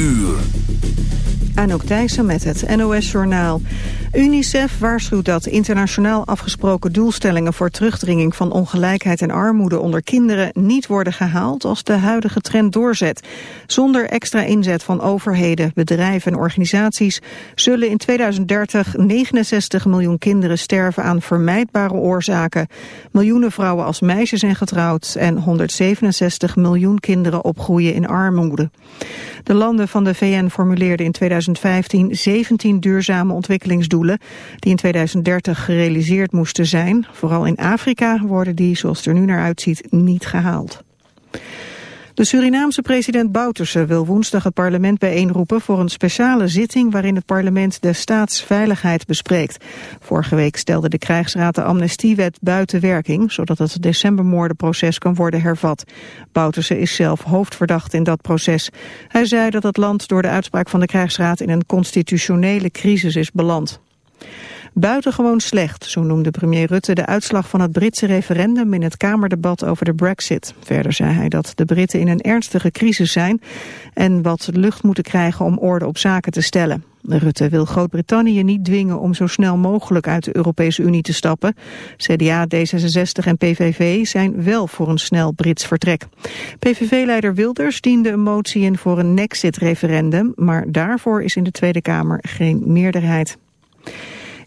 uur. Anouk Thijssen met het NOS-journaal. UNICEF waarschuwt dat internationaal afgesproken doelstellingen voor terugdringing van ongelijkheid en armoede onder kinderen niet worden gehaald als de huidige trend doorzet. Zonder extra inzet van overheden, bedrijven en organisaties zullen in 2030 69 miljoen kinderen sterven aan vermijdbare oorzaken. Miljoenen vrouwen als meisjes zijn getrouwd en 167 miljoen kinderen opgroeien in armoede. De landen van de VN formuleerden in 2015 17 duurzame ontwikkelingsdoelen die in 2030 gerealiseerd moesten zijn. Vooral in Afrika worden die, zoals het er nu naar uitziet, niet gehaald. De Surinaamse president Bouterse wil woensdag het parlement bijeenroepen voor een speciale zitting waarin het parlement de staatsveiligheid bespreekt. Vorige week stelde de krijgsraad de amnestiewet buiten werking, zodat het decembermoordenproces kan worden hervat. Bouterse is zelf hoofdverdacht in dat proces. Hij zei dat het land door de uitspraak van de krijgsraad in een constitutionele crisis is beland. Buitengewoon slecht, zo noemde premier Rutte de uitslag van het Britse referendum in het Kamerdebat over de brexit. Verder zei hij dat de Britten in een ernstige crisis zijn en wat lucht moeten krijgen om orde op zaken te stellen. Rutte wil Groot-Brittannië niet dwingen om zo snel mogelijk uit de Europese Unie te stappen. CDA, D66 en PVV zijn wel voor een snel Brits vertrek. PVV-leider Wilders diende een motie in voor een Nexit-referendum, maar daarvoor is in de Tweede Kamer geen meerderheid.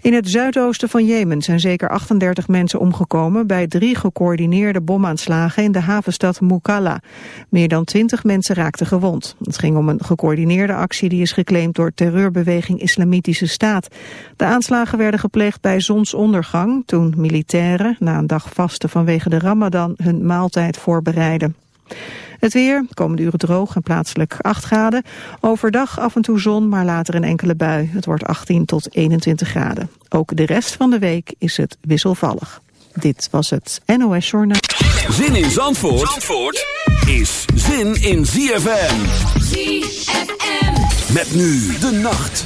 In het zuidoosten van Jemen zijn zeker 38 mensen omgekomen bij drie gecoördineerde bomaanslagen in de havenstad Mukalla. Meer dan 20 mensen raakten gewond. Het ging om een gecoördineerde actie die is geclaimd door terreurbeweging Islamitische Staat. De aanslagen werden gepleegd bij zonsondergang toen militairen na een dag vasten vanwege de ramadan hun maaltijd voorbereiden. Het weer, komende uren droog en plaatselijk 8 graden. Overdag af en toe zon, maar later een enkele bui. Het wordt 18 tot 21 graden. Ook de rest van de week is het wisselvallig. Dit was het NOS Journaal. Zin in Zandvoort, Zandvoort is zin in ZFM. ZFM. Met nu de nacht.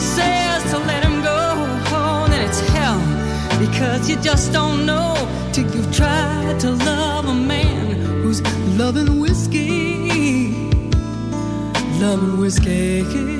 says to let him go on, and it's hell because you just don't know till you've tried to love a man who's loving whiskey, loving whiskey.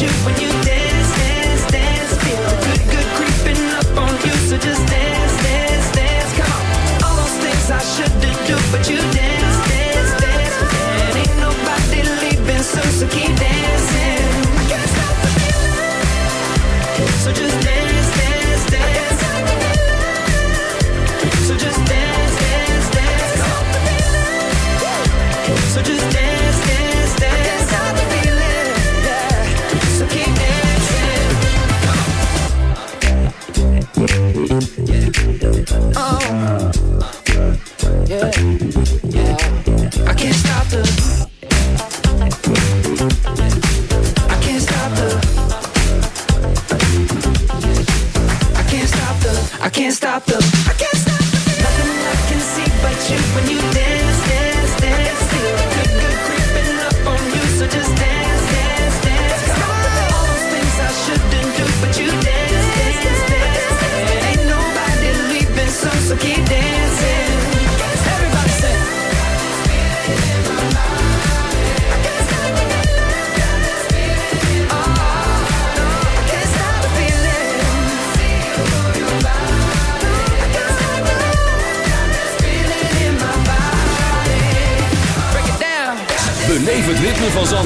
you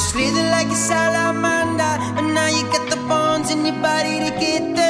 slither like a salamander, but now you got the bones in your body to get there.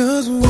Dream